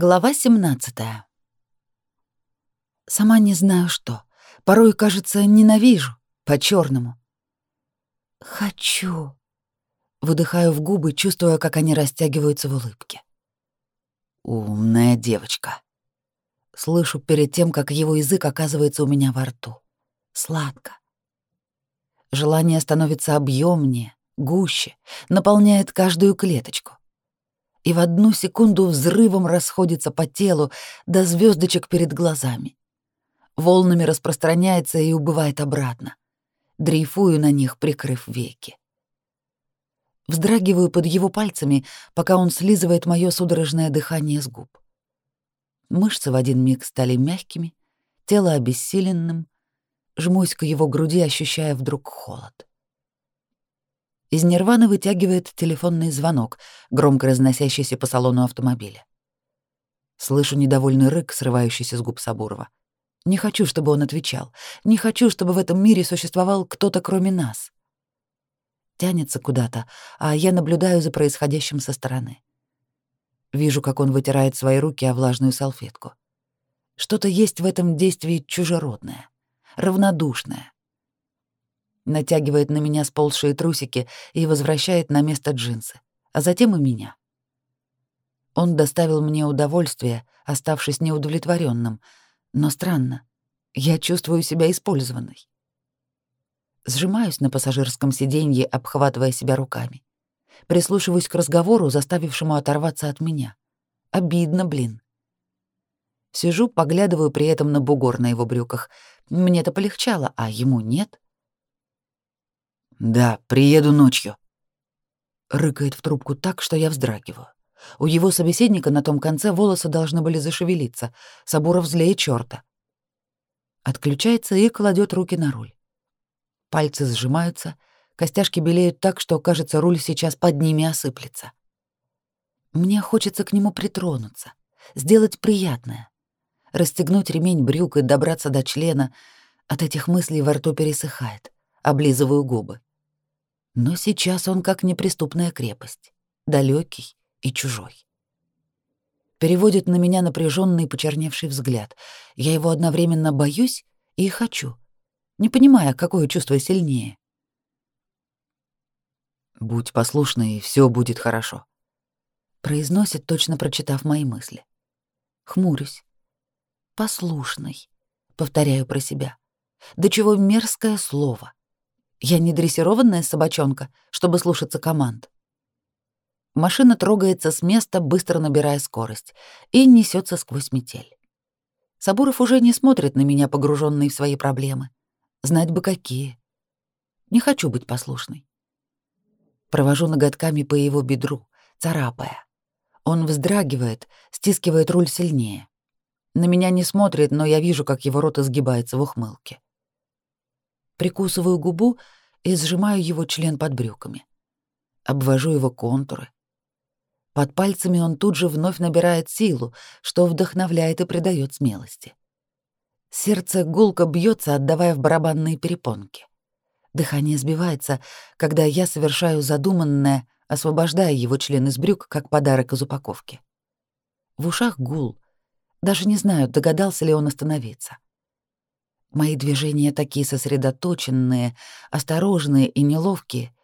Глава 17. Сама не знаю что. Порой, кажется, ненавижу. По-черному. «Хочу». Выдыхаю в губы, чувствуя, как они растягиваются в улыбке. «Умная девочка». Слышу перед тем, как его язык оказывается у меня во рту. Сладко. Желание становится объемнее, гуще, наполняет каждую клеточку и в одну секунду взрывом расходится по телу до звездочек перед глазами. Волнами распространяется и убывает обратно. Дрейфую на них, прикрыв веки. Вздрагиваю под его пальцами, пока он слизывает мое судорожное дыхание с губ. Мышцы в один миг стали мягкими, тело обессиленным, жмусь к его груди, ощущая вдруг холод. Из нирваны вытягивает телефонный звонок, громко разносящийся по салону автомобиля. Слышу недовольный рык, срывающийся с губ Сабурова. Не хочу, чтобы он отвечал. Не хочу, чтобы в этом мире существовал кто-то кроме нас. Тянется куда-то, а я наблюдаю за происходящим со стороны. Вижу, как он вытирает свои руки о влажную салфетку. Что-то есть в этом действии чужеродное, равнодушное, натягивает на меня сползшие трусики и возвращает на место джинсы, а затем и меня. Он доставил мне удовольствие, оставшись неудовлетворенным, но странно, я чувствую себя использованной. Сжимаюсь на пассажирском сиденье, обхватывая себя руками. Прислушиваюсь к разговору, заставившему оторваться от меня. Обидно, блин. Сижу, поглядываю при этом на бугор на его брюках. Мне-то полегчало, а ему нет. — «Да, приеду ночью». Рыкает в трубку так, что я вздрагиваю. У его собеседника на том конце волосы должны были зашевелиться. Сабуров злее чёрта. Отключается и кладет руки на руль. Пальцы сжимаются, костяшки белеют так, что, кажется, руль сейчас под ними осыплется. Мне хочется к нему притронуться, сделать приятное. Расстегнуть ремень брюк и добраться до члена. От этих мыслей во рту пересыхает. Облизываю губы. Но сейчас он как неприступная крепость, далекий и чужой. Переводит на меня напряженный почерневший взгляд. Я его одновременно боюсь и хочу, не понимая, какое чувство сильнее. «Будь послушной, и все будет хорошо», — произносит, точно прочитав мои мысли. Хмурюсь. «Послушный», — повторяю про себя. «Да чего мерзкое слово. Я не дрессированная собачонка, чтобы слушаться команд. Машина трогается с места, быстро набирая скорость, и несется сквозь метель. Сабуров уже не смотрит на меня, погруженный в свои проблемы. Знать бы какие. Не хочу быть послушной. Провожу ноготками по его бедру, царапая. Он вздрагивает, стискивает руль сильнее. На меня не смотрит, но я вижу, как его рот изгибается в ухмылке прикусываю губу и сжимаю его член под брюками. Обвожу его контуры. Под пальцами он тут же вновь набирает силу, что вдохновляет и придает смелости. Сердце гулко бьется, отдавая в барабанные перепонки. Дыхание сбивается, когда я совершаю задуманное, освобождая его член из брюк, как подарок из упаковки. В ушах гул. Даже не знаю, догадался ли он остановиться. Мои движения такие сосредоточенные, осторожные и неловкие,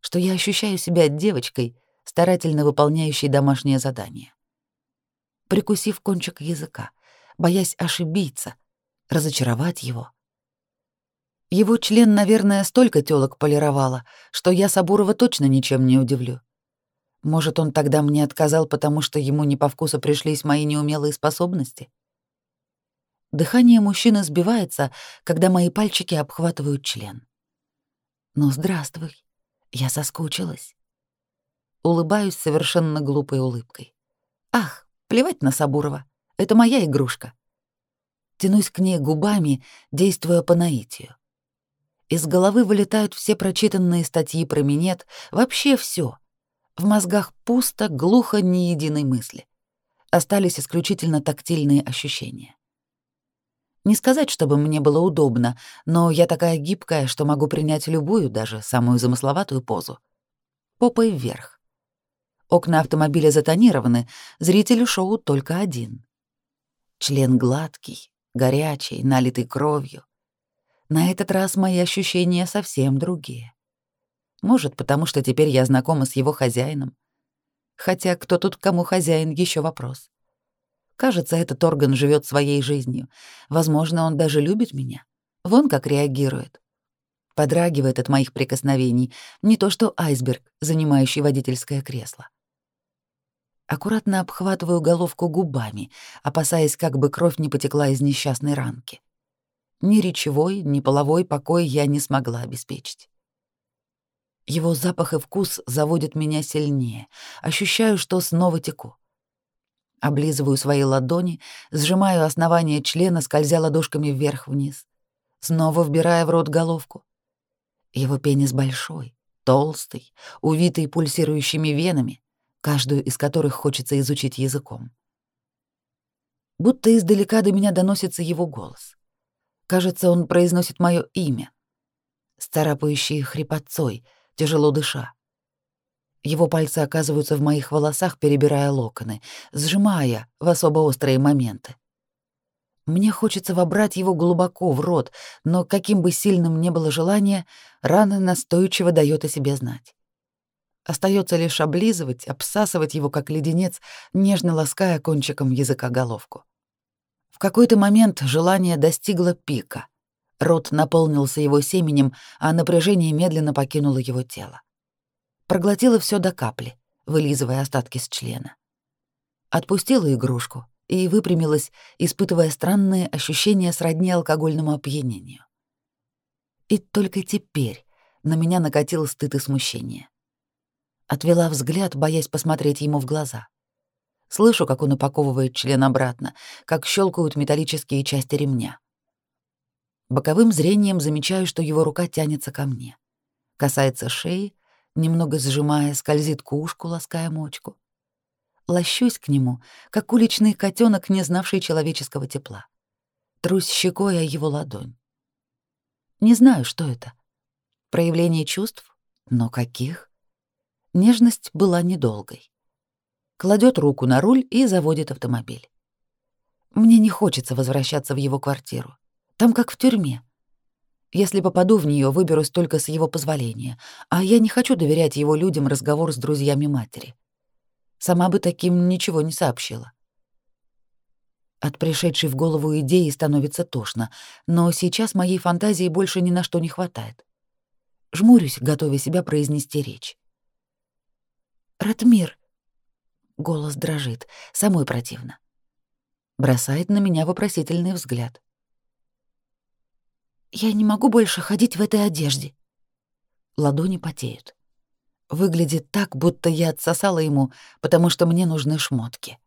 что я ощущаю себя девочкой, старательно выполняющей домашнее задание. Прикусив кончик языка, боясь ошибиться, разочаровать его. Его член, наверное, столько тёлок полировало, что я Сабурова точно ничем не удивлю. Может, он тогда мне отказал, потому что ему не по вкусу пришлись мои неумелые способности? — Дыхание мужчины сбивается, когда мои пальчики обхватывают член. «Ну, здравствуй. Я соскучилась». Улыбаюсь совершенно глупой улыбкой. «Ах, плевать на Сабурова. Это моя игрушка». Тянусь к ней губами, действуя по наитию. Из головы вылетают все прочитанные статьи про минет, вообще все. В мозгах пусто, глухо, ни единой мысли. Остались исключительно тактильные ощущения. Не сказать, чтобы мне было удобно, но я такая гибкая, что могу принять любую, даже самую замысловатую позу. Попой вверх. Окна автомобиля затонированы, зрителю шоу только один. Член гладкий, горячий, налитый кровью. На этот раз мои ощущения совсем другие. Может, потому что теперь я знакома с его хозяином. Хотя кто тут кому хозяин, еще вопрос. Кажется, этот орган живет своей жизнью. Возможно, он даже любит меня. Вон как реагирует. Подрагивает от моих прикосновений, не то что айсберг, занимающий водительское кресло. Аккуратно обхватываю головку губами, опасаясь, как бы кровь не потекла из несчастной ранки. Ни речевой, ни половой покой я не смогла обеспечить. Его запах и вкус заводят меня сильнее. Ощущаю, что снова теку. Облизываю свои ладони, сжимаю основание члена, скользя ладошками вверх-вниз. Снова вбирая в рот головку. Его пенис большой, толстый, увитый пульсирующими венами, каждую из которых хочется изучить языком. Будто издалека до меня доносится его голос. Кажется, он произносит мое имя, с царапающей хрипотцой, тяжело дыша. Его пальцы оказываются в моих волосах, перебирая локоны, сжимая в особо острые моменты. Мне хочется вобрать его глубоко в рот, но каким бы сильным ни было желание, рана настойчиво дает о себе знать. Остается лишь облизывать, обсасывать его как леденец, нежно лаская кончиком языка головку. В какой-то момент желание достигло пика. Рот наполнился его семенем, а напряжение медленно покинуло его тело проглотила все до капли, вылизывая остатки с члена. Отпустила игрушку и выпрямилась, испытывая странные ощущения сродни алкогольному опьянению. И только теперь на меня накатил стыд и смущение. Отвела взгляд, боясь посмотреть ему в глаза. Слышу, как он упаковывает член обратно, как щелкают металлические части ремня. Боковым зрением замечаю, что его рука тянется ко мне. Касается шеи, немного сжимая, скользит к ушку, лаская мочку. Лощусь к нему, как уличный котенок, не знавший человеческого тепла. Трусь щекой о его ладонь. Не знаю, что это. Проявление чувств? Но каких? Нежность была недолгой. Кладет руку на руль и заводит автомобиль. Мне не хочется возвращаться в его квартиру. Там как в тюрьме. Если попаду в нее, выберусь только с его позволения, а я не хочу доверять его людям разговор с друзьями матери. Сама бы таким ничего не сообщила. От пришедшей в голову идеи становится тошно, но сейчас моей фантазии больше ни на что не хватает. Жмурюсь, готовя себя произнести речь. «Ратмир!» Голос дрожит, самой противно. Бросает на меня вопросительный взгляд. Я не могу больше ходить в этой одежде. Ладони потеют. Выглядит так, будто я отсосала ему, потому что мне нужны шмотки.